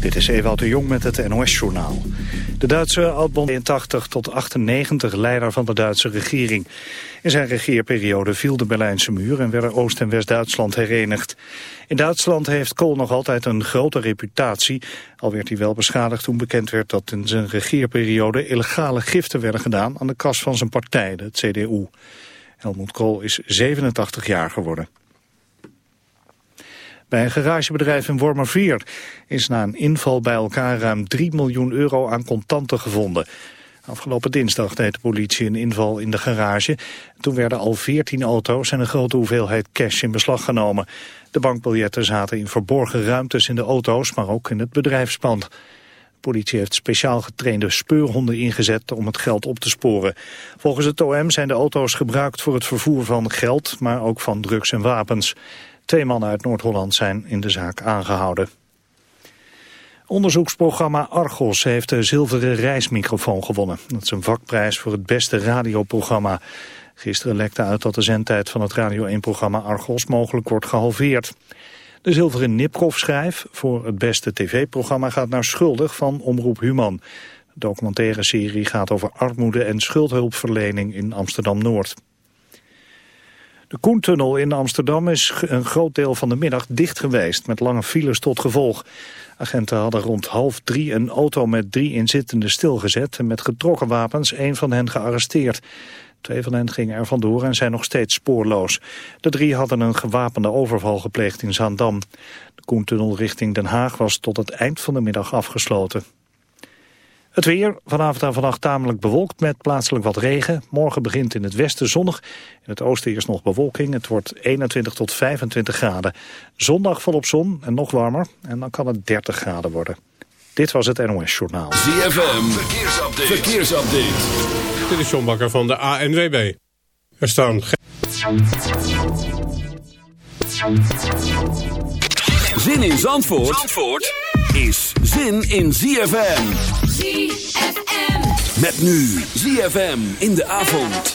Dit is Ewout de Jong met het NOS-journaal. De Duitse oudbond 82 tot 98 leider van de Duitse regering. In zijn regeerperiode viel de Berlijnse muur en werden Oost- en West-Duitsland herenigd. In Duitsland heeft Kool nog altijd een grote reputatie. Al werd hij wel beschadigd toen bekend werd dat in zijn regeerperiode illegale giften werden gedaan aan de kas van zijn partij, de CDU. Helmut Kool is 87 jaar geworden. Bij een garagebedrijf in Wormerveer is na een inval bij elkaar ruim 3 miljoen euro aan contanten gevonden. Afgelopen dinsdag deed de politie een inval in de garage. Toen werden al 14 auto's en een grote hoeveelheid cash in beslag genomen. De bankbiljetten zaten in verborgen ruimtes in de auto's, maar ook in het bedrijfspand. De politie heeft speciaal getrainde speurhonden ingezet om het geld op te sporen. Volgens het OM zijn de auto's gebruikt voor het vervoer van geld, maar ook van drugs en wapens. Twee mannen uit Noord-Holland zijn in de zaak aangehouden. Onderzoeksprogramma Argos heeft de zilveren reismicrofoon gewonnen. Dat is een vakprijs voor het beste radioprogramma. Gisteren lekte uit dat de zendtijd van het Radio 1-programma Argos mogelijk wordt gehalveerd. De zilveren Nipkoff-schijf voor het beste tv-programma gaat naar Schuldig van Omroep Human. De documentaire serie gaat over armoede en schuldhulpverlening in Amsterdam-Noord. De Koentunnel in Amsterdam is een groot deel van de middag dicht geweest, met lange files tot gevolg. Agenten hadden rond half drie een auto met drie inzittenden stilgezet en met getrokken wapens één van hen gearresteerd. Twee van hen gingen er vandoor en zijn nog steeds spoorloos. De drie hadden een gewapende overval gepleegd in Zaandam. De Koentunnel richting Den Haag was tot het eind van de middag afgesloten. Het weer, vanavond en vannacht tamelijk bewolkt met plaatselijk wat regen. Morgen begint in het westen zonnig. In het oosten eerst nog bewolking. Het wordt 21 tot 25 graden. Zondag volop zon en nog warmer. En dan kan het 30 graden worden. Dit was het NOS Journaal. ZFM, verkeersupdate. verkeersupdate. Dit is John Bakker van de ANWB. Er staan Zin in Zandvoort, Zandvoort? is zin in ZFM. ZFM. Met nu ZFM in de avond.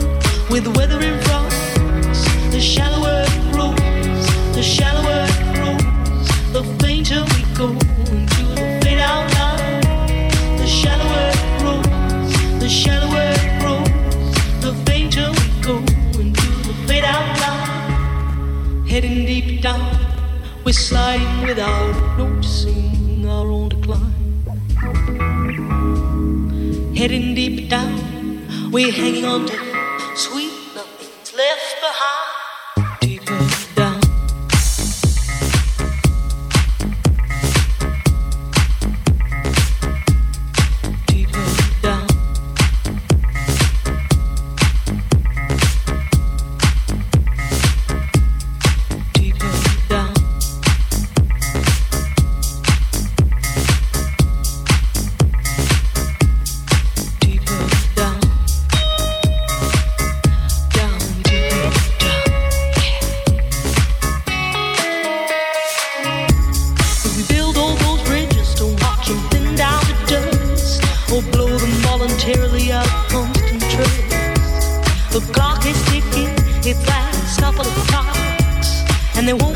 with weather in front. The shallower it grows, the shallower it grows, the fainter we go into the fade out line. The shallower it grows, the shallower it grows, the fainter we go into the fade out line. Heading deep down, we're sliding without noticing our own decline. Heading deep down, we're hanging on to The clock is ticking, it lasts a couple of clocks, and they won't.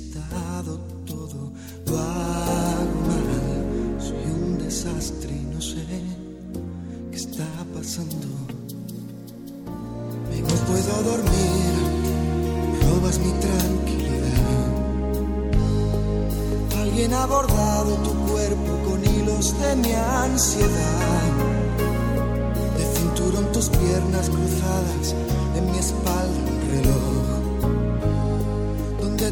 estado todo, lo mal, soy un desastre y no sé qué está pasando. Me no puedo dormir, robas mi tranquilidad. Alguien ha bordado tu cuerpo con hilos de mi ansiedad. De cinturón tus piernas cruzadas, en mi espalda un reloj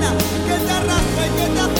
que te arrastra y que te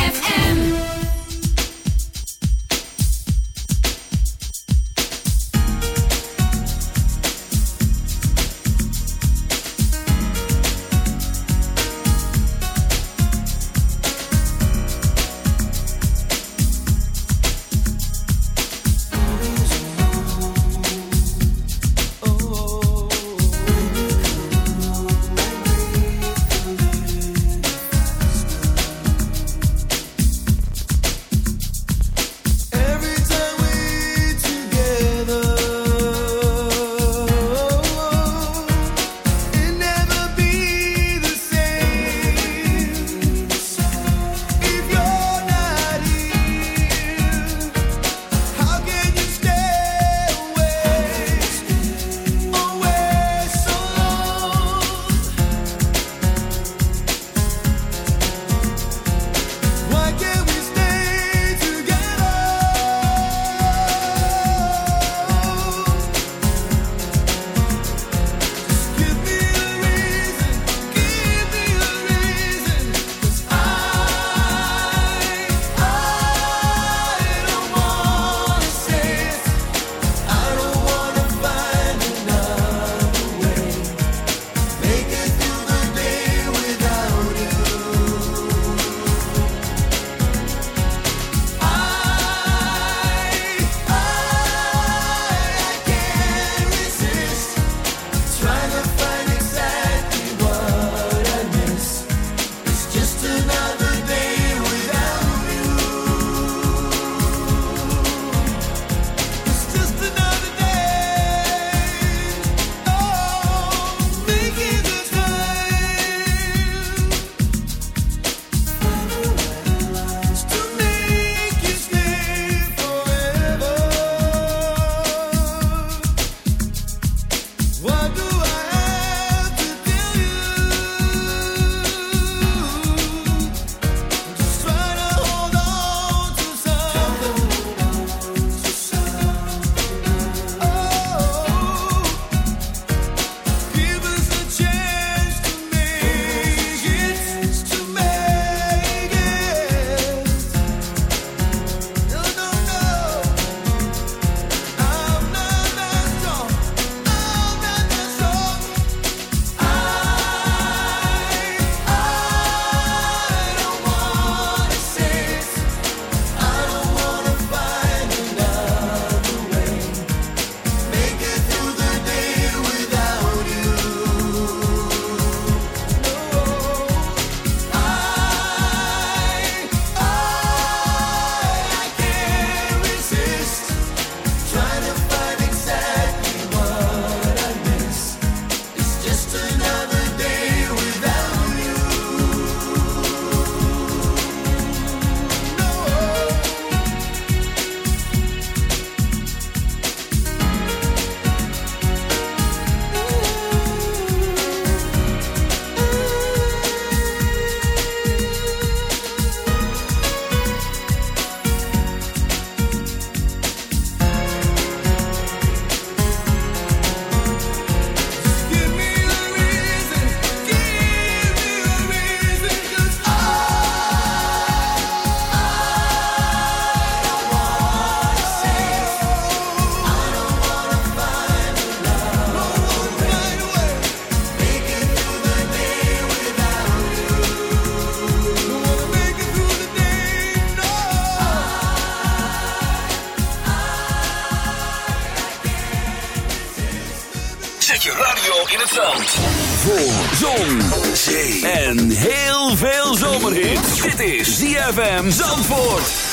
zee en heel veel zomerhit. Dit is ZFM Zandvoort.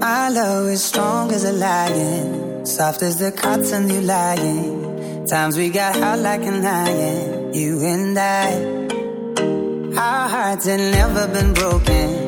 My love is strong as a lion, soft as the cotton you lying. Times we got hot like an iron, you and I. Our hearts had never been broken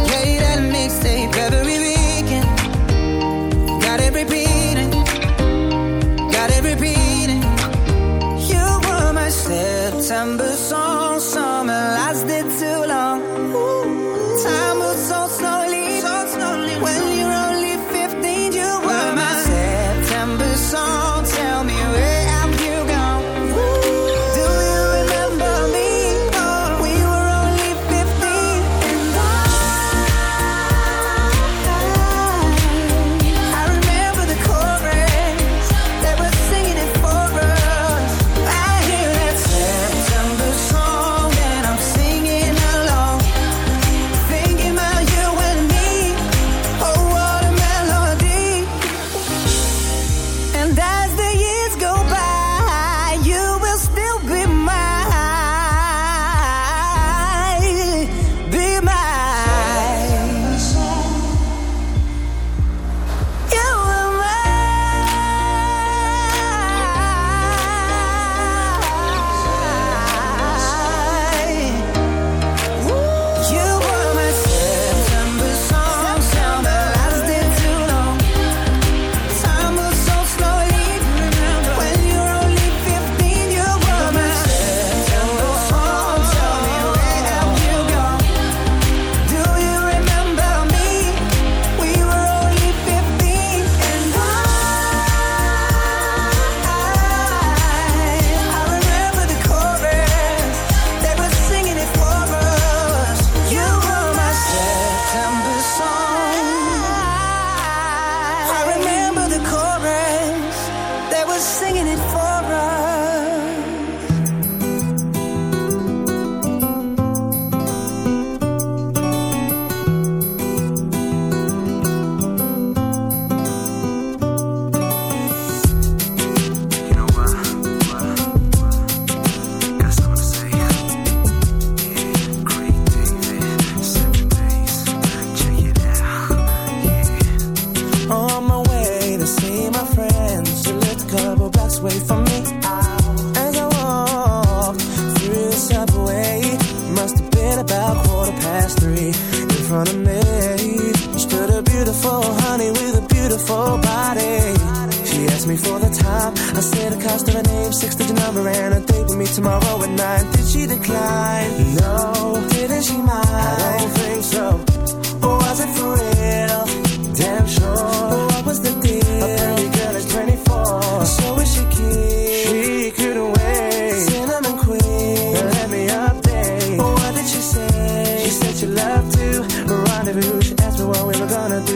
December song.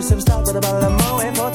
Some stuff, but about the moment for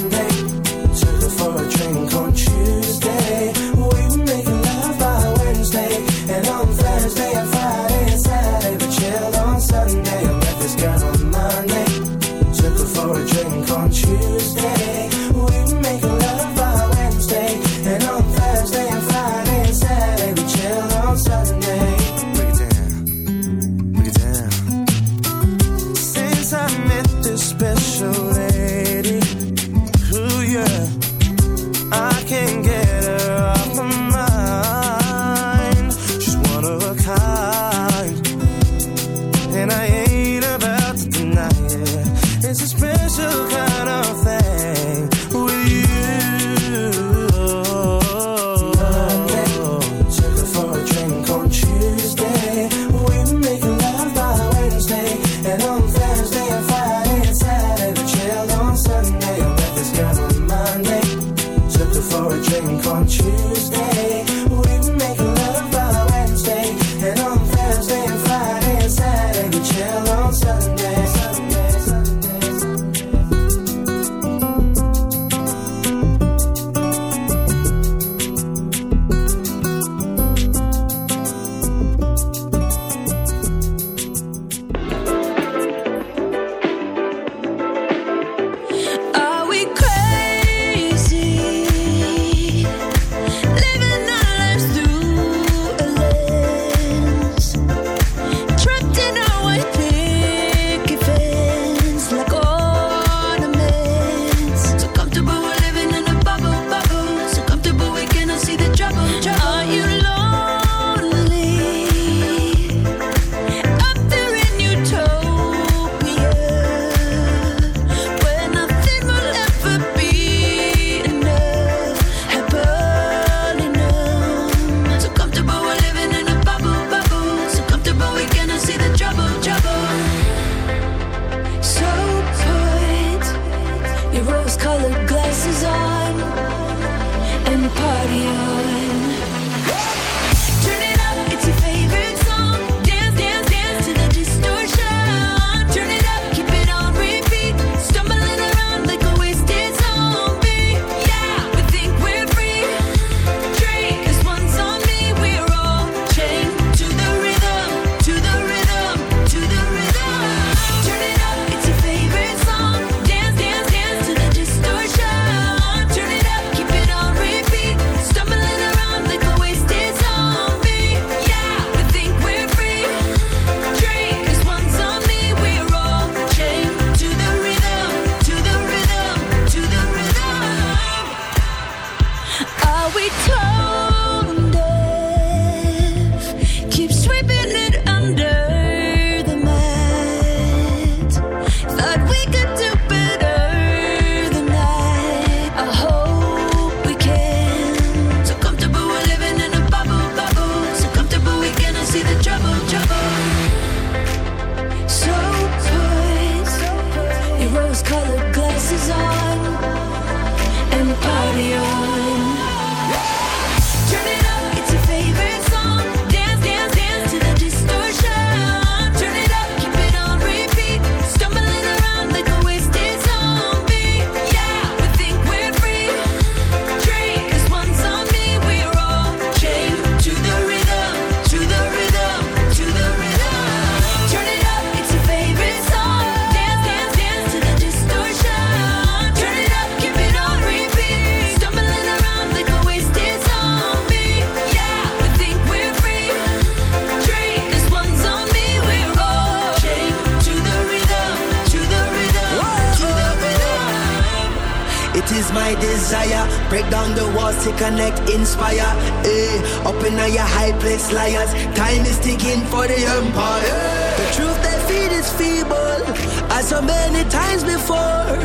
So many times before,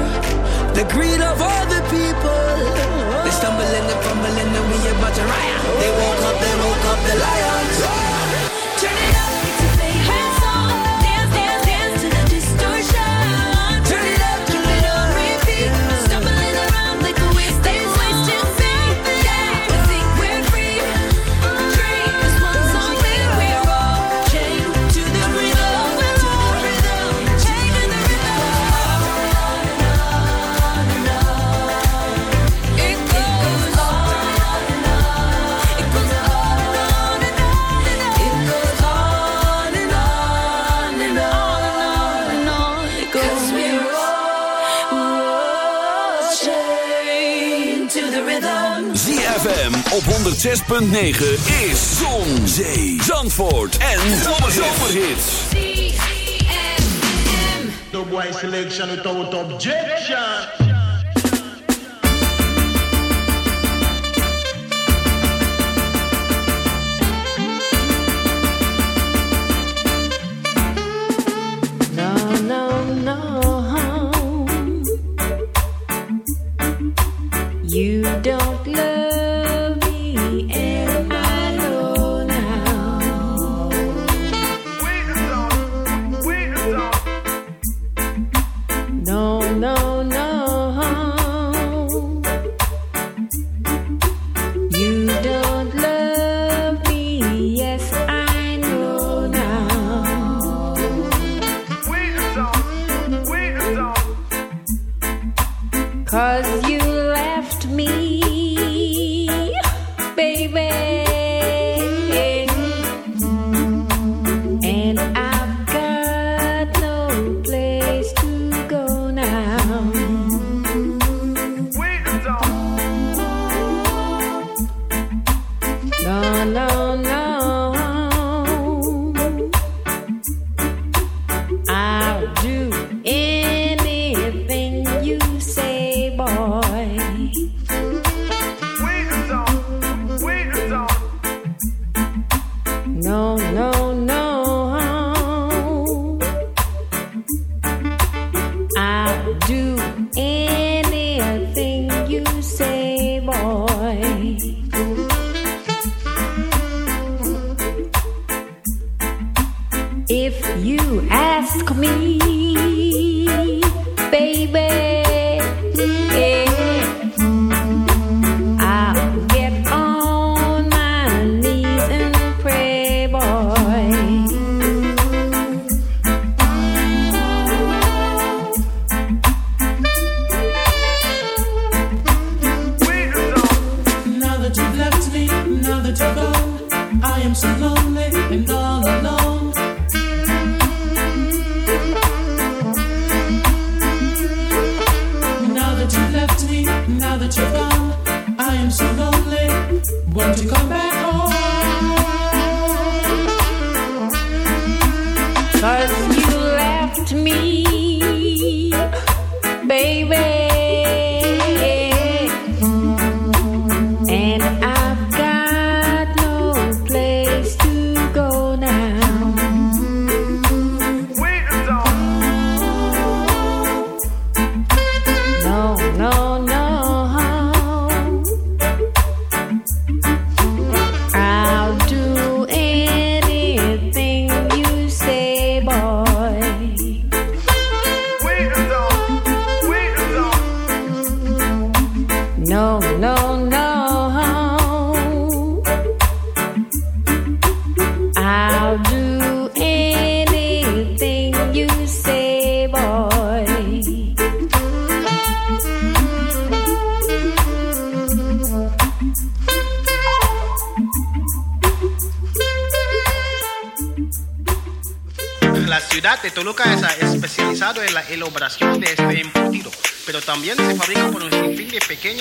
the greed of all 6.9 is Zon, Zee, Zandvoort en Zomerhits. The white selection without objection.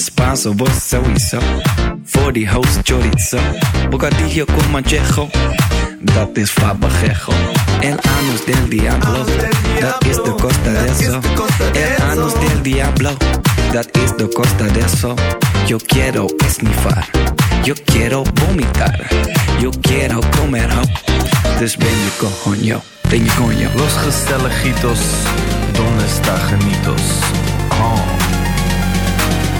Spanso, vos sowieso. Voor die host chorizo. Bocadillo con manchejo. Dat is fabajejo. El anus del diablo. Dat is de costa de eso. El anus del diablo. Dat is de costa de eso. Yo quiero esnifar. Yo quiero vomitar. Yo quiero comer ho. Dus ben je coño. Ben je coño. Los gezelligitos. Donde está genitos? Oh.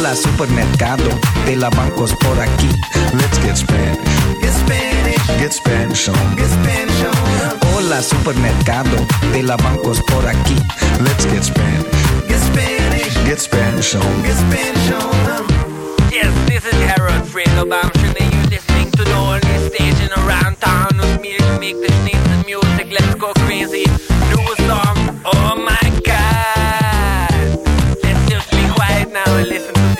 Hola, supermercado. De la bancos por aquí. Let's get Spanish. Get Spanish. Get Spanish on. Get Spanish on. Hola, supermercado. De la bancos por aquí. Let's get Spanish. Get Spanish. Get Spanish on. Get Spanish on. Yes, this is Harold Friedelbaum. Should you listening to the only station around town with me to make the sneeze music? Let's go crazy. Do a song. Oh my now and listen to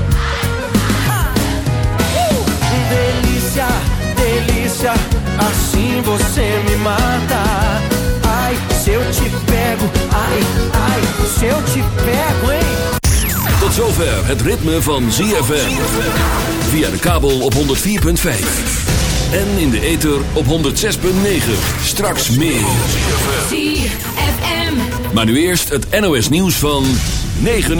Assim você me mata. Ai, se eu te pego, ai, ai, se eu te pego, hein? Tot zover het ritme van ZFM. Via de kabel op 104.5. En in de ether op 106.9. Straks meer. ZFM. Maar nu eerst het NOS nieuws van 9 uur.